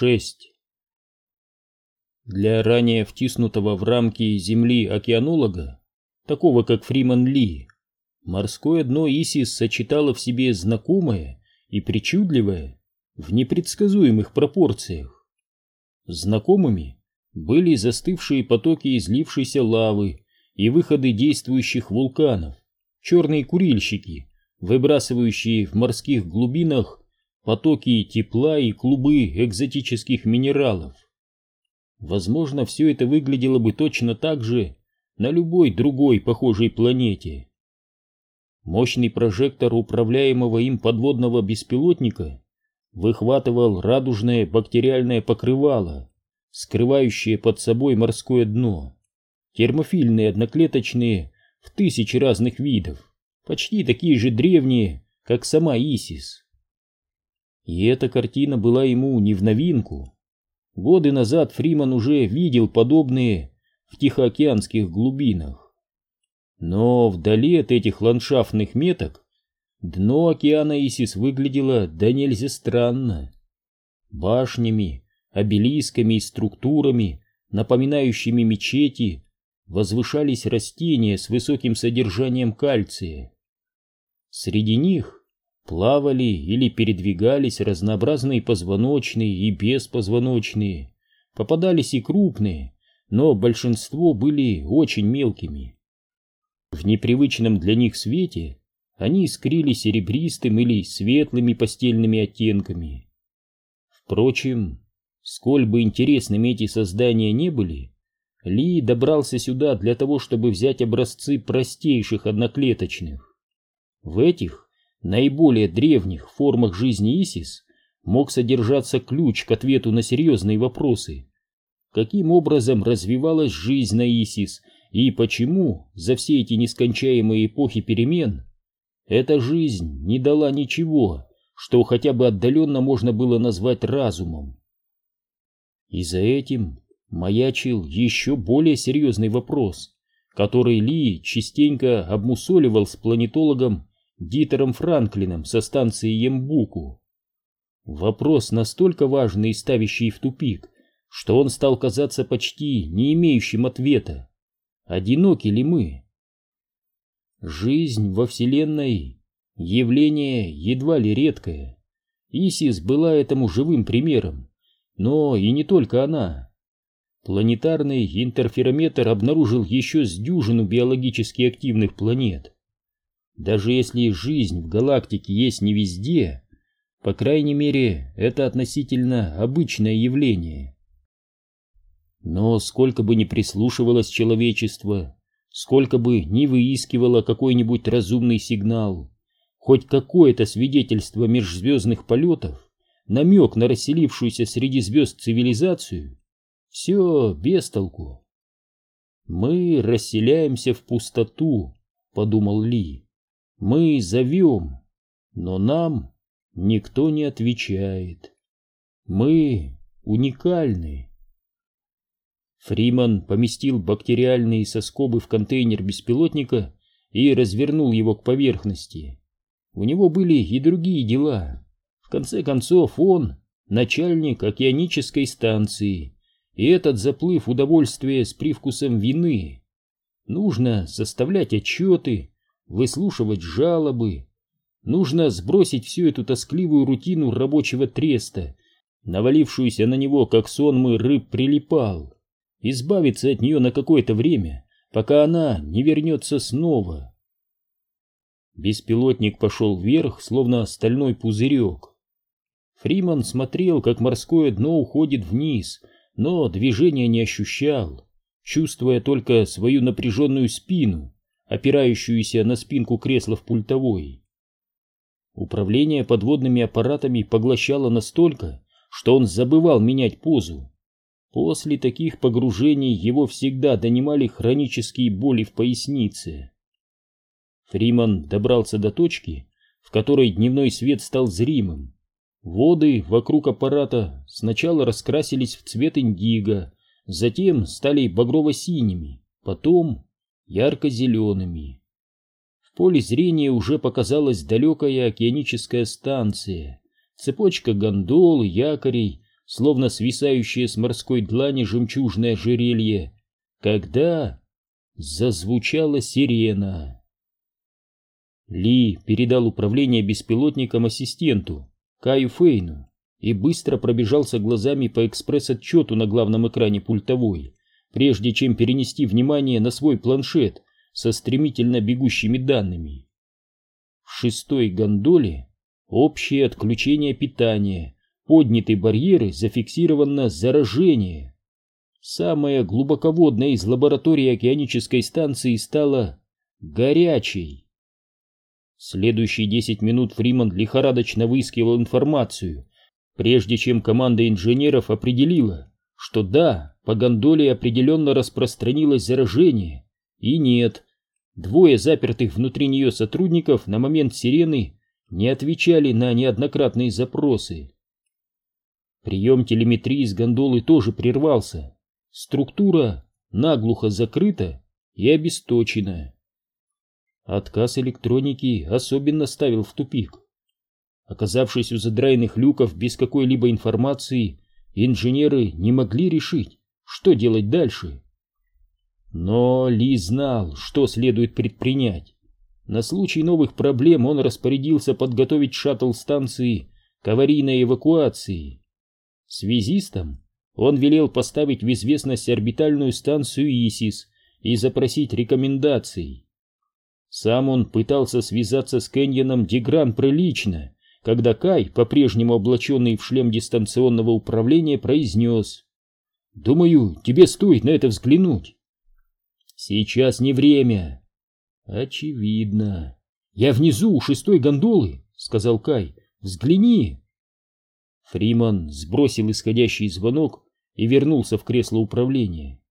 6. Для ранее втиснутого в рамки Земли океанолога, такого как Фриман Ли, морское дно Исис сочетало в себе знакомое и причудливое в непредсказуемых пропорциях. Знакомыми были застывшие потоки излившейся лавы и выходы действующих вулканов, черные курильщики, выбрасывающие в морских глубинах потоки тепла и клубы экзотических минералов. Возможно, все это выглядело бы точно так же на любой другой похожей планете. Мощный прожектор управляемого им подводного беспилотника выхватывал радужное бактериальное покрывало, скрывающее под собой морское дно, термофильные одноклеточные в тысячи разных видов, почти такие же древние, как сама Исис. И эта картина была ему не в новинку. Годы назад Фриман уже видел подобные в Тихоокеанских глубинах. Но вдали от этих ландшафтных меток дно океана Исис выглядело да нельзя странно. Башнями, обелисками и структурами, напоминающими мечети, возвышались растения с высоким содержанием кальция. Среди них плавали или передвигались разнообразные позвоночные и беспозвоночные, попадались и крупные, но большинство были очень мелкими. В непривычном для них свете они искрили серебристым или светлыми постельными оттенками. Впрочем, сколь бы интересными эти создания не были, Ли добрался сюда для того, чтобы взять образцы простейших одноклеточных. В этих наиболее древних формах жизни Исис мог содержаться ключ к ответу на серьезные вопросы. Каким образом развивалась жизнь на Исис и почему за все эти нескончаемые эпохи перемен эта жизнь не дала ничего, что хотя бы отдаленно можно было назвать разумом. И за этим маячил еще более серьезный вопрос, который Ли частенько обмусоливал с планетологом Дитером Франклином со станции Ембуку. Вопрос настолько важный и ставящий в тупик, что он стал казаться почти не имеющим ответа. Одиноки ли мы? Жизнь во Вселенной — явление едва ли редкое. Исис была этому живым примером, но и не только она. Планетарный интерферометр обнаружил еще с дюжину биологически активных планет — даже если жизнь в галактике есть не везде, по крайней мере, это относительно обычное явление. Но сколько бы ни прислушивалось человечество, сколько бы ни выискивало какой-нибудь разумный сигнал, хоть какое-то свидетельство межзвездных полетов, намек на расселившуюся среди звезд цивилизацию, все без толку. «Мы расселяемся в пустоту», — подумал Ли. Мы зовем, но нам никто не отвечает. Мы уникальны. Фриман поместил бактериальные соскобы в контейнер беспилотника и развернул его к поверхности. У него были и другие дела. В конце концов, он начальник океанической станции, и этот заплыв удовольствия с привкусом вины. Нужно составлять отчеты, выслушивать жалобы. Нужно сбросить всю эту тоскливую рутину рабочего треста, навалившуюся на него, как сонмы рыб прилипал, избавиться от нее на какое-то время, пока она не вернется снова. Беспилотник пошел вверх, словно стальной пузырек. Фриман смотрел, как морское дно уходит вниз, но движения не ощущал, чувствуя только свою напряженную спину опирающуюся на спинку кресла в пультовой. Управление подводными аппаратами поглощало настолько, что он забывал менять позу. После таких погружений его всегда донимали хронические боли в пояснице. Фриман добрался до точки, в которой дневной свет стал зримым. Воды вокруг аппарата сначала раскрасились в цвет индиго, затем стали багрово-синими, потом ярко-зелеными. В поле зрения уже показалась далекая океаническая станция, цепочка гондол якорей словно свисающее с морской длани жемчужное ожерелье, когда зазвучала сирена. Ли передал управление беспилотником ассистенту, Каю Фейну, и быстро пробежался глазами по экспресс-отчету на главном экране пультовой, прежде чем перенести внимание на свой планшет со стремительно бегущими данными. В шестой гондоле общее отключение питания, подняты барьеры, зафиксировано заражение. Самая глубоководная из лабораторий океанической станции стала горячей. Следующие десять минут Фриман лихорадочно выискивал информацию, прежде чем команда инженеров определила, что да, по гондоле определенно распространилось заражение, и нет, двое запертых внутри нее сотрудников на момент сирены не отвечали на неоднократные запросы. Прием телеметрии с гондолы тоже прервался, структура наглухо закрыта и обесточена. Отказ электроники особенно ставил в тупик. Оказавшись у задраенных люков без какой-либо информации, инженеры не могли решить, что делать дальше. Но Ли знал, что следует предпринять. На случай новых проблем он распорядился подготовить шаттл станции к аварийной эвакуации. Связистам он велел поставить в известность орбитальную станцию ИСИС и запросить рекомендаций. Сам он пытался связаться с Кэньоном Дегран прилично, когда Кай, по-прежнему облаченный в шлем дистанционного управления, произнес «Думаю, тебе стоит на это взглянуть». «Сейчас не время». «Очевидно». «Я внизу, у шестой гондолы», — сказал Кай. «Взгляни». Фриман сбросил исходящий звонок и вернулся в кресло управления.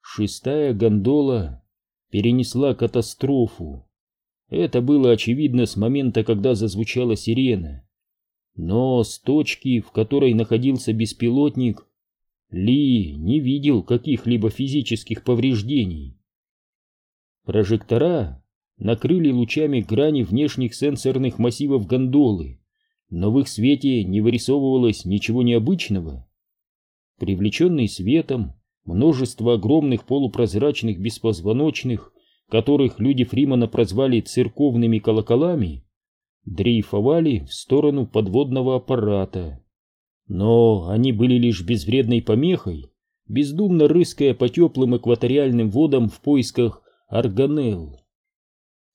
Шестая гондола перенесла катастрофу. Это было очевидно с момента, когда зазвучала сирена. Но с точки, в которой находился беспилотник, Ли не видел каких-либо физических повреждений. Прожектора накрыли лучами грани внешних сенсорных массивов гондолы, но в их свете не вырисовывалось ничего необычного. Привлеченный светом, множество огромных полупрозрачных беспозвоночных, которых люди Фримана прозвали церковными колоколами, дрейфовали в сторону подводного аппарата. Но они были лишь безвредной помехой, бездумно рыская по теплым экваториальным водам в поисках органелл.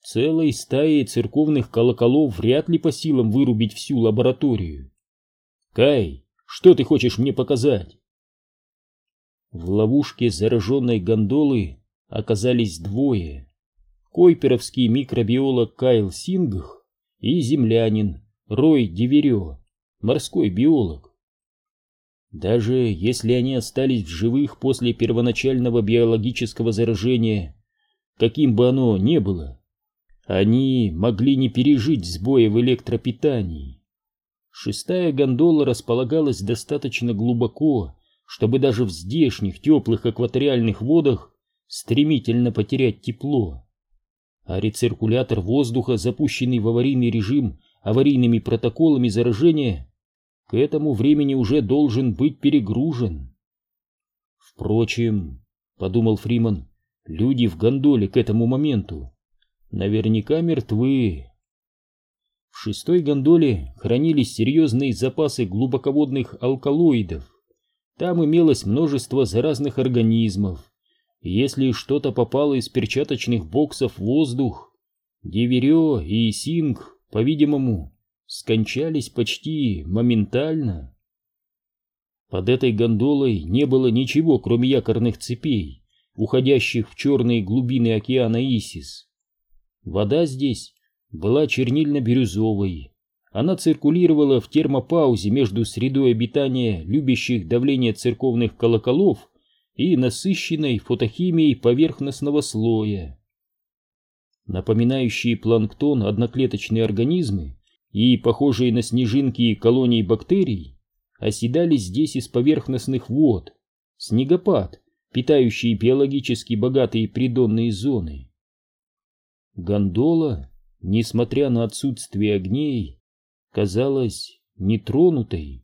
Целой стаей церковных колоколов вряд ли по силам вырубить всю лабораторию. «Кай, что ты хочешь мне показать?» В ловушке зараженной гондолы оказались двое. Койперовский микробиолог Кайл Сингх и землянин Рой Диверё, морской биолог. Даже если они остались в живых после первоначального биологического заражения, каким бы оно ни было, они могли не пережить сбоя в электропитании. Шестая гондола располагалась достаточно глубоко, чтобы даже в здешних теплых экваториальных водах стремительно потерять тепло. А рециркулятор воздуха, запущенный в аварийный режим аварийными протоколами заражения, к этому времени уже должен быть перегружен. Впрочем, подумал Фриман, люди в гондоле к этому моменту наверняка мертвы. В шестой гондоле хранились серьезные запасы глубоководных алкалоидов, там имелось множество заразных организмов. Если что-то попало из перчаточных боксов в воздух, Деверё и Синг, по-видимому, скончались почти моментально. Под этой гондолой не было ничего, кроме якорных цепей, уходящих в черные глубины океана Исис. Вода здесь была чернильно-бирюзовой, она циркулировала в термопаузе между средой обитания любящих давление церковных колоколов и насыщенной фотохимией поверхностного слоя. Напоминающие планктон одноклеточные организмы и похожие на снежинки колонии бактерий оседали здесь из поверхностных вод, снегопад, питающий биологически богатые придонные зоны. Гондола, несмотря на отсутствие огней, казалась нетронутой.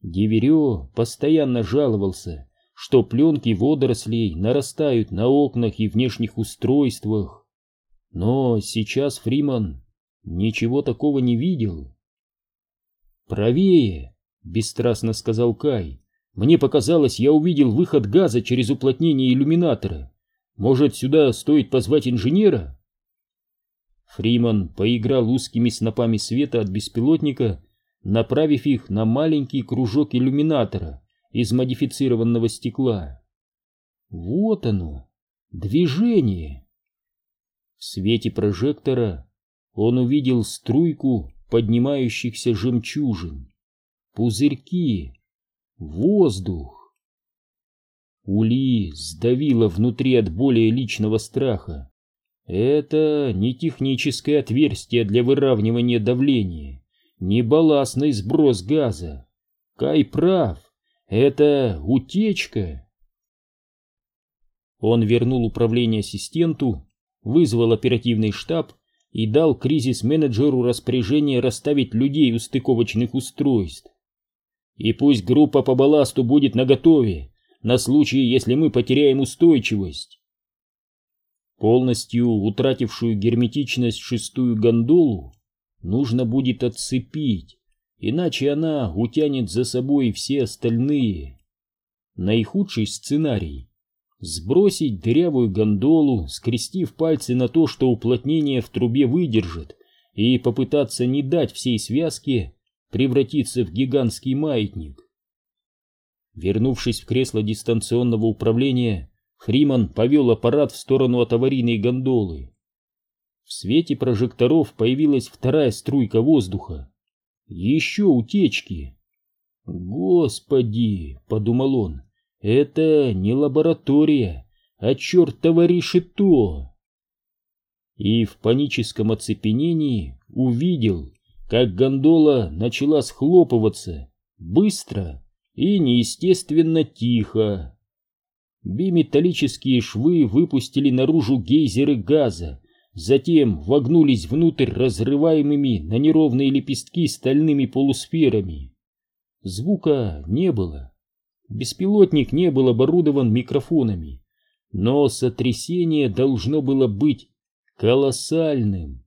Деверё постоянно жаловался, что пленки водорослей нарастают на окнах и внешних устройствах. Но сейчас Фриман ничего такого не видел. «Правее!» — бесстрастно сказал Кай. «Мне показалось, я увидел выход газа через уплотнение иллюминатора. Может, сюда стоит позвать инженера?» Фриман поиграл узкими снопами света от беспилотника, направив их на маленький кружок иллюминатора из модифицированного стекла. Вот оно, движение. В свете прожектора он увидел струйку поднимающихся жемчужин, пузырьки, воздух. Ули сдавило внутри от более личного страха. Это не техническое отверстие для выравнивания давления, не балластный сброс газа. Кай прав, это утечка. Он вернул управление ассистенту, вызвал оперативный штаб и дал кризис-менеджеру распоряжение расставить людей у стыковочных устройств. И пусть группа по балласту будет наготове, на случай, если мы потеряем устойчивость. Полностью утратившую герметичность шестую гондолу нужно будет отцепить, иначе она утянет за собой все остальные. Наихудший сценарий сбросить дырявую гондолу, скрестив пальцы на то, что уплотнение в трубе выдержит, и попытаться не дать всей связке превратиться в гигантский маятник. Вернувшись в кресло дистанционного управления, Фриман повел аппарат в сторону от аварийной гондолы. В свете прожекторов появилась вторая струйка воздуха. Еще утечки. «Господи!» — подумал он. Это не лаборатория, а чертово решето. И в паническом оцепенении увидел, как гондола начала схлопываться быстро и неестественно тихо. Биметаллические швы выпустили наружу гейзеры газа, затем вогнулись внутрь разрываемыми на неровные лепестки стальными полусферами. Звука не было. Беспилотник не был оборудован микрофонами, но сотрясение должно было быть колоссальным.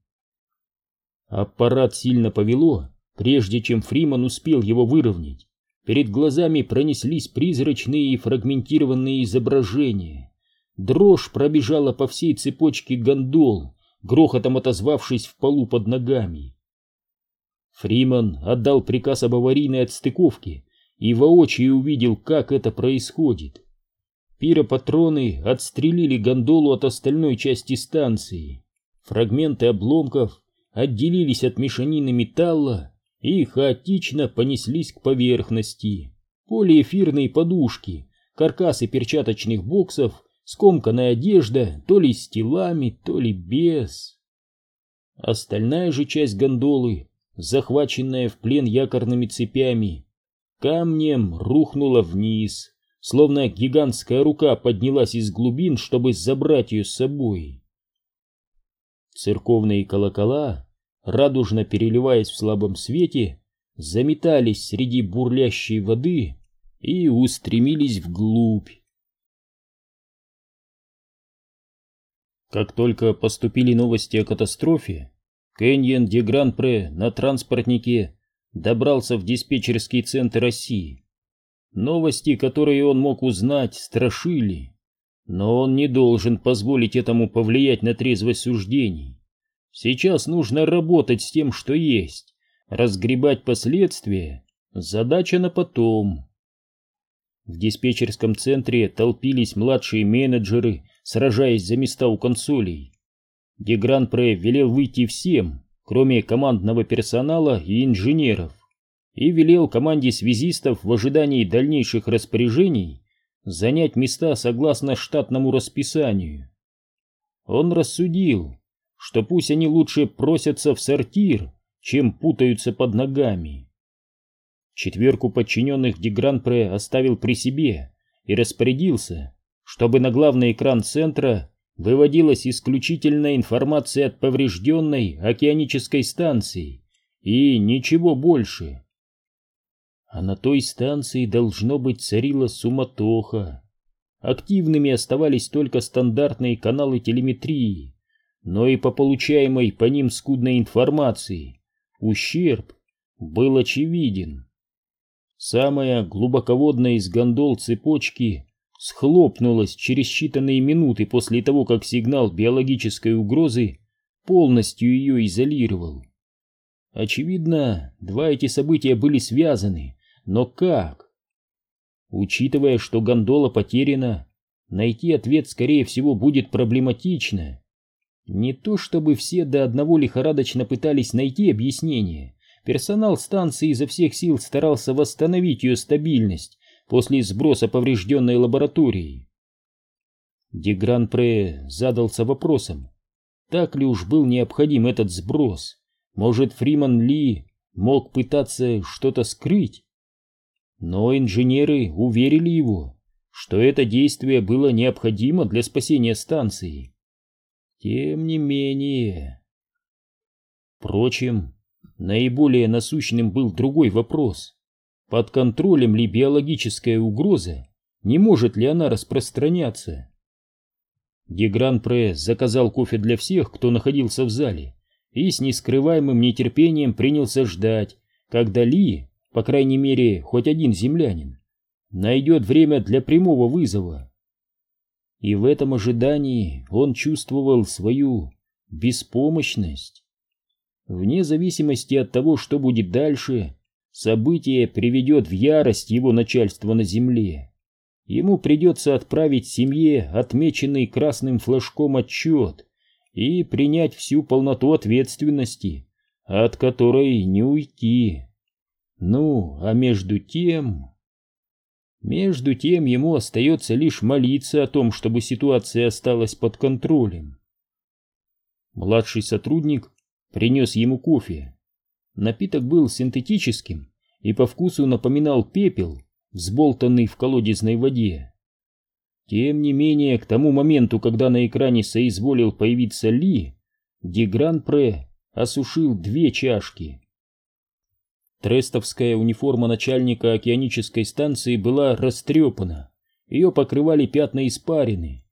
Аппарат сильно повело, прежде чем Фриман успел его выровнять. Перед глазами пронеслись призрачные и фрагментированные изображения. Дрожь пробежала по всей цепочке гондол, грохотом отозвавшись в полу под ногами. Фриман отдал приказ об аварийной отстыковке и воочию увидел, как это происходит. Пиропатроны отстрелили гондолу от остальной части станции. Фрагменты обломков отделились от мешанины металла и хаотично понеслись к поверхности. Полиэфирные подушки, каркасы перчаточных боксов, скомканная одежда, то ли с телами, то ли без. Остальная же часть гондолы, захваченная в плен якорными цепями, камнем рухнула вниз, словно гигантская рука поднялась из глубин, чтобы забрать ее с собой. Церковные колокола, радужно переливаясь в слабом свете, заметались среди бурлящей воды и устремились вглубь. Как только поступили новости о катастрофе, Кэньен де Гран-Пре на транспортнике добрался в диспетчерский центр России. Новости, которые он мог узнать, страшили, но он не должен позволить этому повлиять на трезвость суждений. Сейчас нужно работать с тем, что есть, разгребать последствия, задача на потом. В диспетчерском центре толпились младшие менеджеры, сражаясь за места у консолей. Дегран-Пре велел выйти всем, кроме командного персонала и инженеров, и велел команде связистов в ожидании дальнейших распоряжений занять места согласно штатному расписанию. Он рассудил, что пусть они лучше просятся в сортир, чем путаются под ногами. Четверку подчиненных Дегранпре оставил при себе и распорядился, чтобы на главный экран центра выводилась исключительно информация от поврежденной океанической станции и ничего больше. А на той станции должно быть царила суматоха. Активными оставались только стандартные каналы телеметрии, но и по получаемой по ним скудной информации ущерб был очевиден. Самая глубоководная из гондол цепочки схлопнулась через считанные минуты после того, как сигнал биологической угрозы полностью ее изолировал. Очевидно, два эти события были связаны, но как? Учитывая, что гондола потеряна, найти ответ, скорее всего, будет проблематично. Не то чтобы все до одного лихорадочно пытались найти объяснение, персонал станции изо всех сил старался восстановить ее стабильность после сброса поврежденной лаборатории. Дегран-Пре задался вопросом, так ли уж был необходим этот сброс. Может, Фриман Ли мог пытаться что-то скрыть? Но инженеры уверили его, что это действие было необходимо для спасения станции. Тем не менее... Впрочем, наиболее насущным был другой вопрос. Под контролем ли биологическая угроза? Не может ли она распространяться? Дегран-Пре заказал кофе для всех, кто находился в зале, и с нескрываемым нетерпением принялся ждать, когда Ли, по крайней мере, хоть один землянин, найдет время для прямого вызова. И в этом ожидании он чувствовал свою беспомощность. Вне зависимости от того, что будет дальше, событие приведет в ярость его начальство на земле. Ему придется отправить семье отмеченный красным флажком отчет и принять всю полноту ответственности, от которой не уйти. Ну, а между тем... Между тем ему остается лишь молиться о том, чтобы ситуация осталась под контролем. Младший сотрудник принес ему кофе. Напиток был синтетическим и по вкусу напоминал пепел, взболтанный в колодезной воде. Тем не менее, к тому моменту, когда на экране соизволил появиться Ли, Дегран-Пре осушил две чашки. Трестовская униформа начальника океанической станции была растрепана, ее покрывали пятна испарины.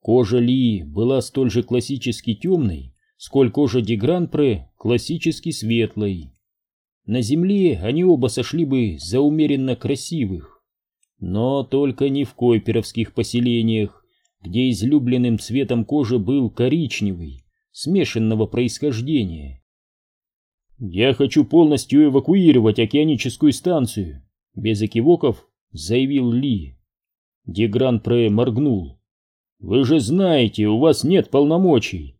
Кожа Ли была столь же классически темной, сколь кожа Дегран-Пре классически светлой. На земле они оба сошли бы за умеренно красивых, но только не в койперовских поселениях, где излюбленным цветом кожи был коричневый, смешанного происхождения. «Я хочу полностью эвакуировать океаническую станцию», — без экивоков заявил Ли. Дегран Пре моргнул. «Вы же знаете, у вас нет полномочий».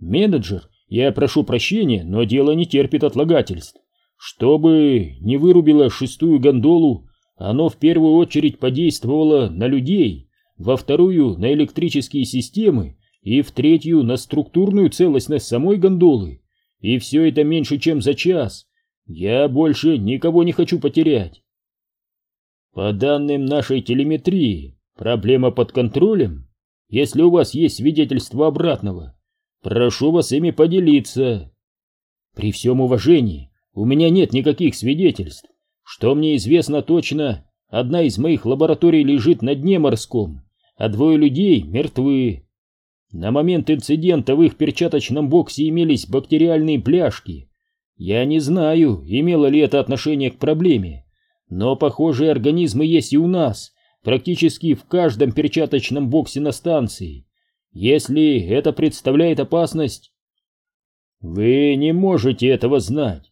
«Менеджер, я прошу прощения, но дело не терпит отлагательств. Чтобы не вырубило шестую гондолу, оно в первую очередь подействовало на людей, во вторую — на электрические системы и в третью — на структурную целостность самой гондолы. И все это меньше, чем за час. Я больше никого не хочу потерять. По данным нашей телеметрии, проблема под контролем. Если у вас есть свидетельство обратного, прошу вас ими поделиться. При всем уважении, у меня нет никаких свидетельств. Что мне известно точно, одна из моих лабораторий лежит на дне морском, а двое людей мертвы. На момент инцидента в их перчаточном боксе имелись бактериальные пляшки. Я не знаю, имело ли это отношение к проблеме, но похожие организмы есть и у нас, практически в каждом перчаточном боксе на станции. Если это представляет опасность... Вы не можете этого знать.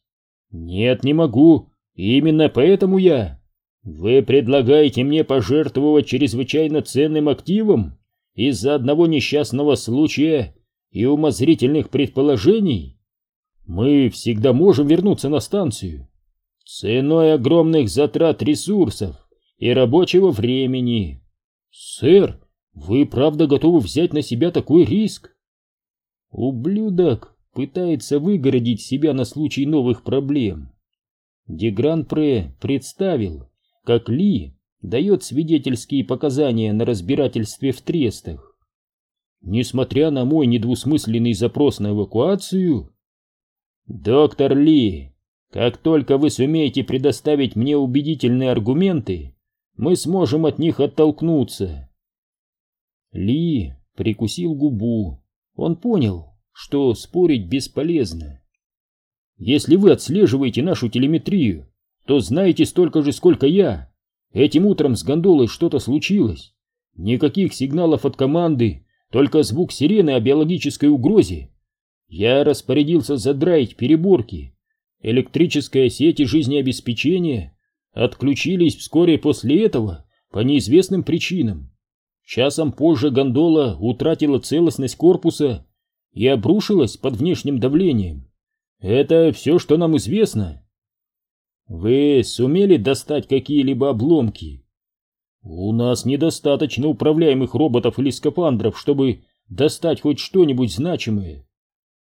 «Нет, не могу. Именно поэтому я. Вы предлагаете мне пожертвовать чрезвычайно ценным активом из-за одного несчастного случая и умозрительных предположений? Мы всегда можем вернуться на станцию. Ценой огромных затрат ресурсов и рабочего времени. Сэр, вы правда готовы взять на себя такой риск? Ублюдок пытается выгородить себя на случай новых проблем. Дегран-Пре представил, как Ли дает свидетельские показания на разбирательстве в трестах. Несмотря на мой недвусмысленный запрос на эвакуацию... «Доктор Ли, Как только вы сумеете предоставить мне убедительные аргументы, мы сможем от них оттолкнуться. Ли прикусил губу. Он понял, что спорить бесполезно. Если вы отслеживаете нашу телеметрию, то знаете столько же, сколько я. Этим утром с гондолой что-то случилось. Никаких сигналов от команды, только звук сирены о биологической угрозе. Я распорядился задраить переборки. Электрическая сеть и жизнеобеспечение отключились вскоре после этого по неизвестным причинам. Часом позже гондола утратила целостность корпуса и обрушилась под внешним давлением. Это все, что нам известно. Вы сумели достать какие-либо обломки? У нас недостаточно управляемых роботов или скафандров, чтобы достать хоть что-нибудь значимое.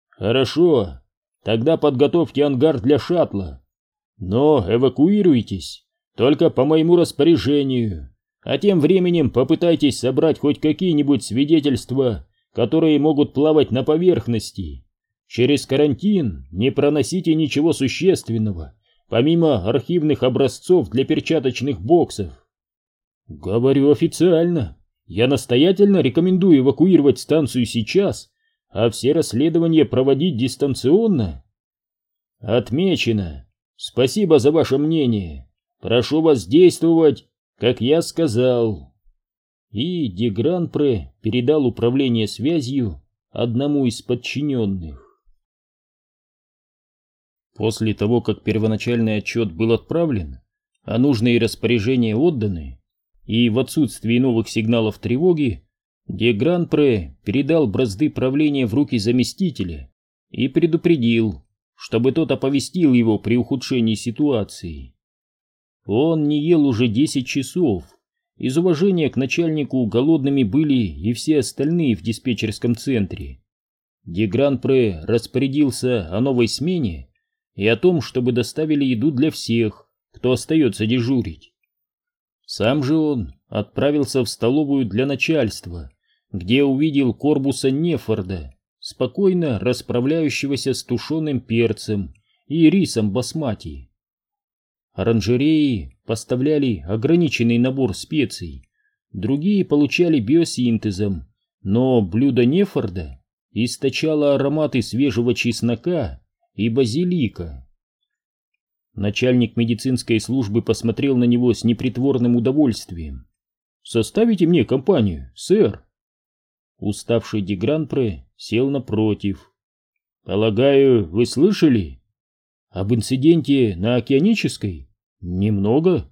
Хорошо, тогда подготовьте ангар для шаттла. Но эвакуируйтесь только по моему распоряжению, а тем временем попытайтесь собрать хоть какие-нибудь свидетельства, которые могут плавать на поверхности. Через карантин не проносите ничего существенного, помимо архивных образцов для перчаточных боксов. Говорю официально. Я настоятельно рекомендую эвакуировать станцию сейчас, а все расследования проводить дистанционно. Отмечено. Спасибо за ваше мнение. Прошу вас действовать, как я сказал. И Дегранпре передал управление связью одному из подчиненных. После того, как первоначальный отчет был отправлен, а нужные распоряжения отданы, и в отсутствии новых сигналов тревоги, Де Гранпре передал бразды правления в руки заместителя и предупредил, чтобы тот оповестил его при ухудшении ситуации. Он не ел уже десять часов. Из уважения к начальнику голодными были и все остальные в диспетчерском центре. Де Гранпре распорядился о новой смене и о том, чтобы доставили еду для всех, кто остается дежурить. Сам же он отправился в столовую для начальства, где увидел Корбуса Нефорда, спокойно расправляющегося с тушеным перцем и рисом басмати. Оранжереи поставляли ограниченный набор специй, другие получали биосинтезом, но блюдо Нефорда источало ароматы свежего чеснока и базилика. Начальник медицинской службы посмотрел на него с непритворным удовольствием. «Составите мне компанию, сэр?» Уставший Дегранпре сел напротив. «Полагаю, вы слышали?» «Об инциденте на Океанической?» «Немного».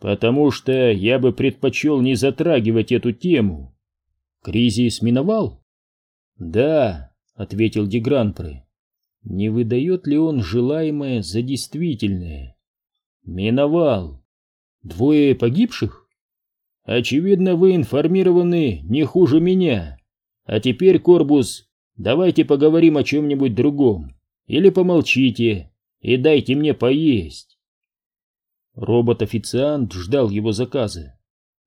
«Потому что я бы предпочел не затрагивать эту тему». «Кризис миновал?» «Да», — ответил Дегранпре. Не выдает ли он желаемое за действительное? Миновал. Двое погибших? Очевидно, вы информированы не хуже меня. А теперь, Корбус, давайте поговорим о чем-нибудь другом. Или помолчите и дайте мне поесть. Робот-официант ждал его заказа.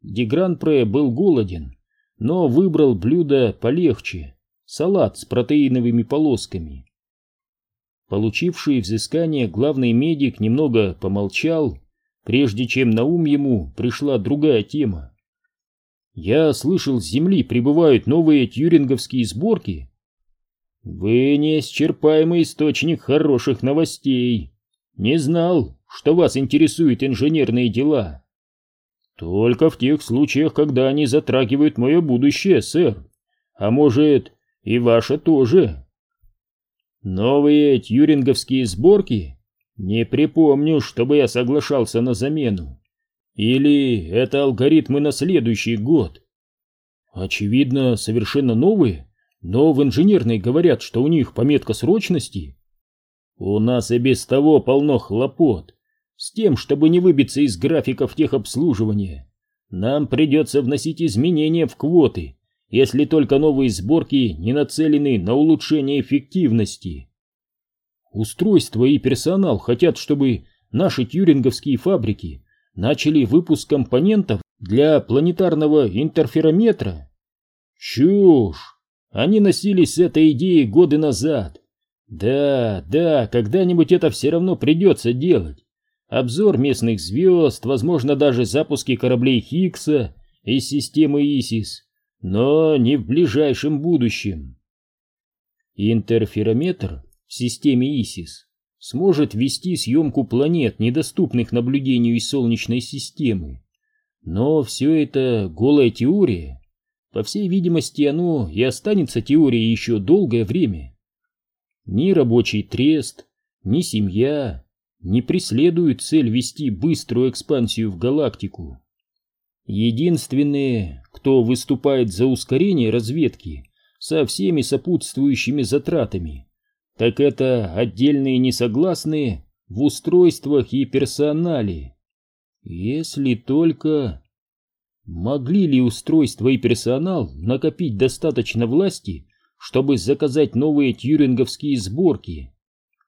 Дегранпре был голоден, но выбрал блюдо полегче — салат с протеиновыми полосками. Получивший взыскание главный медик немного помолчал, прежде чем на ум ему пришла другая тема. «Я слышал, с Земли прибывают новые тюринговские сборки». «Вы неисчерпаемый источник хороших новостей. Не знал, что вас интересуют инженерные дела». «Только в тех случаях, когда они затрагивают мое будущее, сэр. А может, и ваше тоже». Новые тьюринговские сборки? Не припомню, чтобы я соглашался на замену. Или это алгоритмы на следующий год? Очевидно, совершенно новые, но в инженерной говорят, что у них пометка срочности. У нас и без того полно хлопот. С тем, чтобы не выбиться из графиков техобслуживания, нам придется вносить изменения в квоты если только новые сборки не нацелены на улучшение эффективности. Устройство и персонал хотят, чтобы наши тюринговские фабрики начали выпуск компонентов для планетарного интерферометра. Чушь! Они носились с этой идеей годы назад. Да, да, когда-нибудь это все равно придется делать. Обзор местных звезд, возможно, даже запуски кораблей Хиггса из системы ИСИС, но не в ближайшем будущем. Интерферометр в системе ИСИС сможет вести съемку планет, недоступных наблюдению из Солнечной системы. Но все это голая теория. По всей видимости, оно и останется теорией еще долгое время. Ни рабочий трест, ни семья не преследуют цель вести быструю экспансию в галактику. Единственные, кто выступает за ускорение разведки со всеми сопутствующими затратами, так это отдельные несогласные в устройствах и персонале. Если только... Могли ли устройство и персонал накопить достаточно власти, чтобы заказать новые тьюринговские сборки?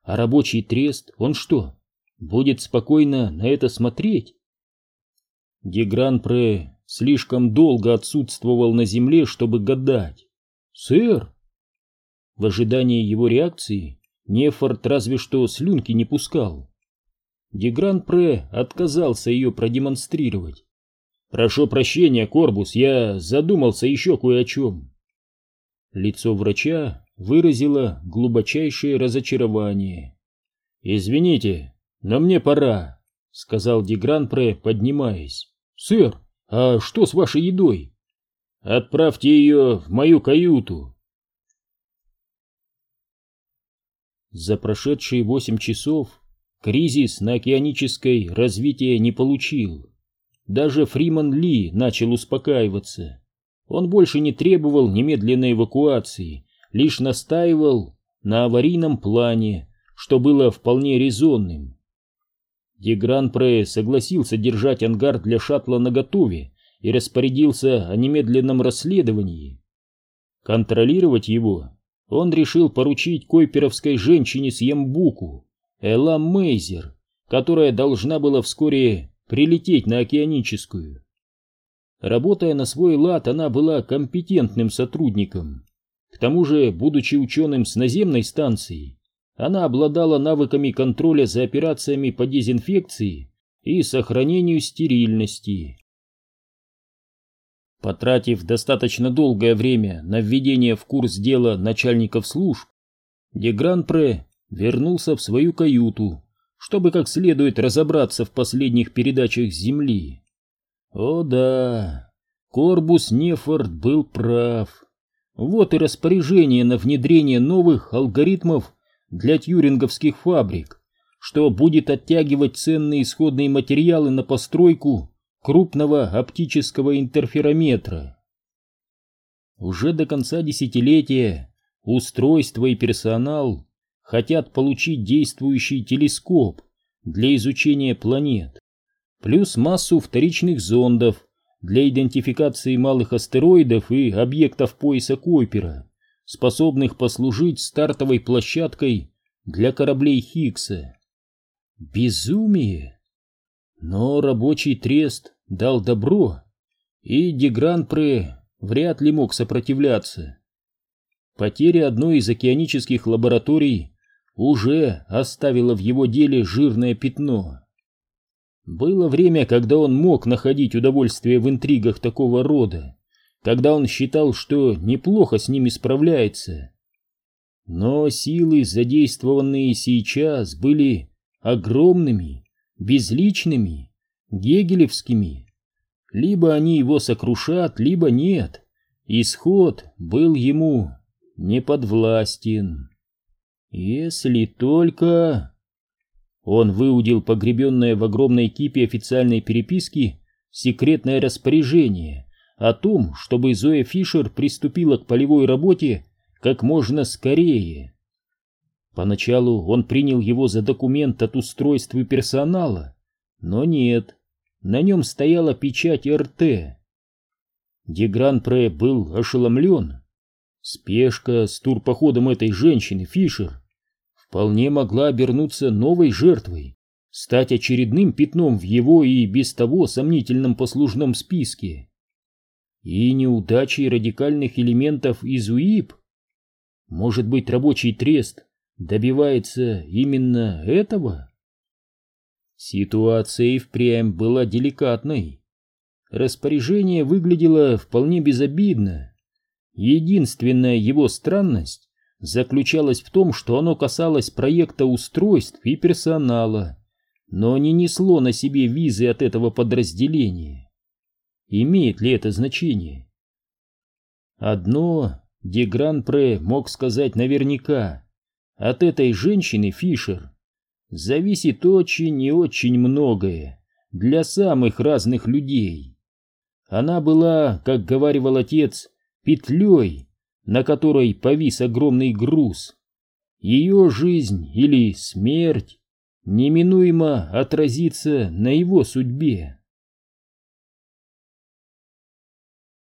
А рабочий трест, он что, будет спокойно на это смотреть? Дегран-Пре слишком долго отсутствовал на земле, чтобы гадать. «Сэр!» В ожидании его реакции Нефорт разве что слюнки не пускал. Дегран-Пре отказался ее продемонстрировать. «Прошу прощения, Корбус, я задумался еще кое о чем». Лицо врача выразило глубочайшее разочарование. «Извините, но мне пора», — сказал Дегранпре, поднимаясь. «Сэр, а что с вашей едой?» «Отправьте ее в мою каюту». За прошедшие восемь часов кризис на океанической развития не получил. Даже Фриман Ли начал успокаиваться. Он больше не требовал немедленной эвакуации, лишь настаивал на аварийном плане, что было вполне резонным. Дегран-Пре согласился держать ангар для шаттла наготове и распорядился о немедленном расследовании. Контролировать его он решил поручить койперовской женщине с Ямбуку, Элам Мейзер, которая должна была вскоре прилететь на океаническую. Работая на свой лад, она была компетентным сотрудником. К тому же, будучи ученым с наземной станции, она обладала навыками контроля за операциями по дезинфекции и сохранению стерильности. Потратив достаточно долгое время на введение в курс дела начальников служб, Дегранпре вернулся в свою каюту, чтобы как следует разобраться в последних передачах Земли. О да, Корбус Нефорт был прав. Вот и распоряжение на внедрение новых алгоритмов для тьюринговских фабрик, что будет оттягивать ценные исходные материалы на постройку крупного оптического интерферометра. Уже до конца десятилетия устройство и персонал хотят получить действующий телескоп для изучения планет, плюс массу вторичных зондов для идентификации малых астероидов и объектов пояса Койпера, способных послужить стартовой площадкой для кораблей Хиггса. Безумие! Но рабочий трест дал добро, и Дегран-Пре вряд ли мог сопротивляться. Потеря одной из океанических лабораторий уже оставила в его деле жирное пятно. Было время, когда он мог находить удовольствие в интригах такого рода, когда он считал, что неплохо с ними справляется. Но силы, задействованные сейчас, были огромными, безличными, гегелевскими. Либо они его сокрушат, либо нет. Исход был ему неподвластен. Если только... Он выудил погребенное в огромной кипе официальной переписки секретное распоряжение о том, чтобы Зоя Фишер приступила к полевой работе как можно скорее. Поначалу он принял его за документ от устройства персонала, но нет, на нем стояла печать РТ. Дегран-Пре был ошеломлен. Спешка с турпоходом этой женщины, Фишер, вполне могла обернуться новой жертвой, стать очередным пятном в его и без того сомнительном послужном списке. И неудачей радикальных элементов из УИП. Может быть, рабочий трест добивается именно этого? Ситуация и впрямь была деликатной. Распоряжение выглядело вполне безобидно. Единственная его странность заключалась в том, что оно касалось проекта устройств и персонала, но не несло на себе визы от этого подразделения. Имеет ли это значение? Одно Дегран-Пре мог сказать наверняка. От этой женщины, Фишер, зависит очень и очень многое для самых разных людей. Она была, как говаривал отец, петлей, на которой повис огромный груз. Ее жизнь или смерть неминуемо отразится на его судьбе.